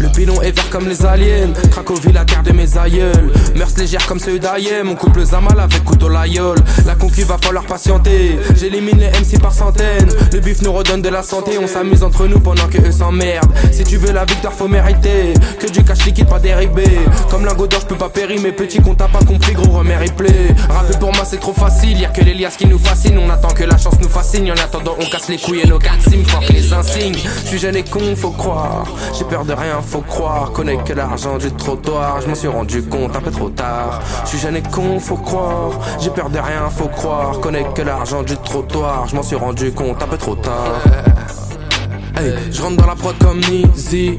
Le pilon est vert comme les aliens. Cracovie, la terre de mes aïeuls. Mœurs légères comme ceux d'Ayem. On coupe le zamal avec couteau l'aïeul. La concu va falloir patienter. J'élimine les MC par centaines. Le bif nous redonne de la santé. On s'amuse entre nous pendant que eux s'emmerdent. Si tu veux la victoire, faut mériter. Que du cash liquide, pas déribé. Comme lingot d'or, je peux pas périr. Mais petit qu'on t'a pas compris, gros remets replay. C'est trop facile. Y'a que les liasses qui nous fascinent. On attend que la chance nous fascine. En attendant, on casse les couilles et nos 4 sims. Fuck les insignes. Je suis jeune et con, faut croire. J'ai peur de rien, faut croire. Connais que l'argent du trottoir. Je m'en suis rendu compte un peu trop tard. Je suis jeune et con, faut croire. J'ai peur de rien, faut croire. Connais que l'argent du trottoir. Je m'en suis rendu compte un peu trop tard. Hey, je rentre dans la prod comme Nizi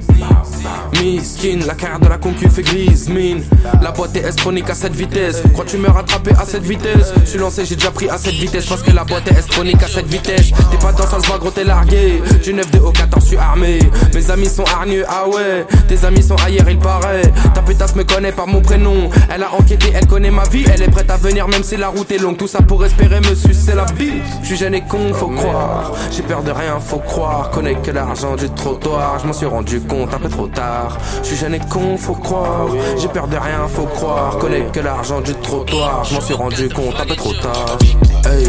Miskin, la carrière de la concu fait grise mine. La boîte est estronique à cette vitesse. Crois-tu me rattraper à cette vitesse. Je suis lancé, j'ai déjà pris à cette vitesse. Parce que la boîte est estronique à cette vitesse. T'es pas dans ça se voit gros t'es largué. Du 9 de haut 14 je suis armé. Mes amis sont hargneux, ah ouais. Tes amis sont ailleurs il paraît. Ta pétasse me connaît par mon prénom. Elle a enquêté, elle connaît ma vie. Elle est prête à venir même si la route est longue. Tout ça pour espérer me sucer la bille Je suis et con, faut croire. J'ai peur de rien, faut croire que l'argent du trottoir. Je m'en suis rendu compte un peu trop tard. Je suis jeune et con, faut croire. J'ai peur de rien, faut croire. Connais que l'argent du trottoir. Je m'en suis rendu compte un peu trop tard. Hey,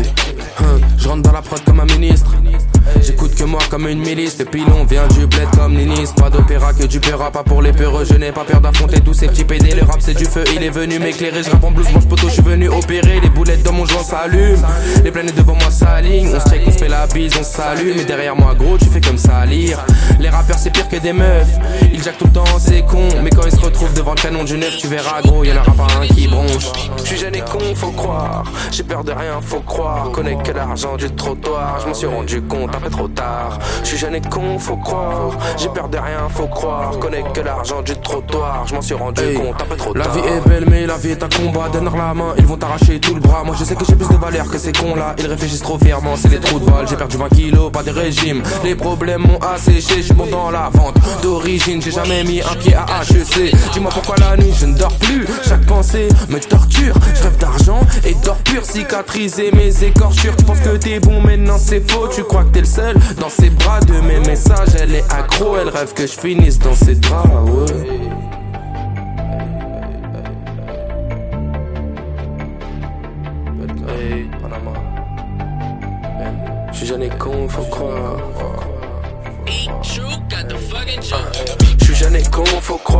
moi comme une milice, le pilon vient du bled comme Ninis. Pas d'opéra que du péra, pas pour les peureux. Je n'ai pas peur d'affronter tous ces petits PD Le rap c'est du feu, il est venu m'éclairer. Je rappe en blues, mange poteau, je suis venu opérer. Les boulettes dans mon joint s'allument. Les planètes devant moi s'alignent. On se on se fait la bise, on s'allume Mais derrière moi gros, tu fais comme ça lire Les rappeurs c'est pire que des meufs. Ils jackent tout le temps, c'est con. Mais quand ils se retrouvent devant le canon du neuf Tu verras gros, y'en aura pas un qui bronche. Je suis jeune con, faut croire. J'ai peur de rien, faut croire. Connais que l'argent du trottoir. Je m'en suis rendu compte un peu trop tard Je suis et con, faut croire. J'ai peur de rien, faut croire. Connais que l'argent du trottoir. Je m'en suis rendu compte un peu trop tard. La vie est belle mais la vie est un combat. Donne-leur la main, ils vont t'arracher tout le bras. Moi je sais que j'ai plus de valeur que ces cons là Ils réfléchissent trop fièrement, c'est les trous de balles J'ai perdu 20 kilos, pas des régimes Les problèmes m'ont asséché, je suis bon dans la vente D'origine, j'ai jamais mis un pied à HEC Dis-moi pourquoi la nuit je ne dors plus. Chaque pensée me torture D'or pur Cicatriser mes écorchures Tu penses que t'es bon maintenant c'est faux Tu crois que t'es le seul dans ses bras de mes messages Elle est accro, elle rêve que je finisse dans ses draps ouais. Je suis et con, faut croire. Je suis et con, faut croire.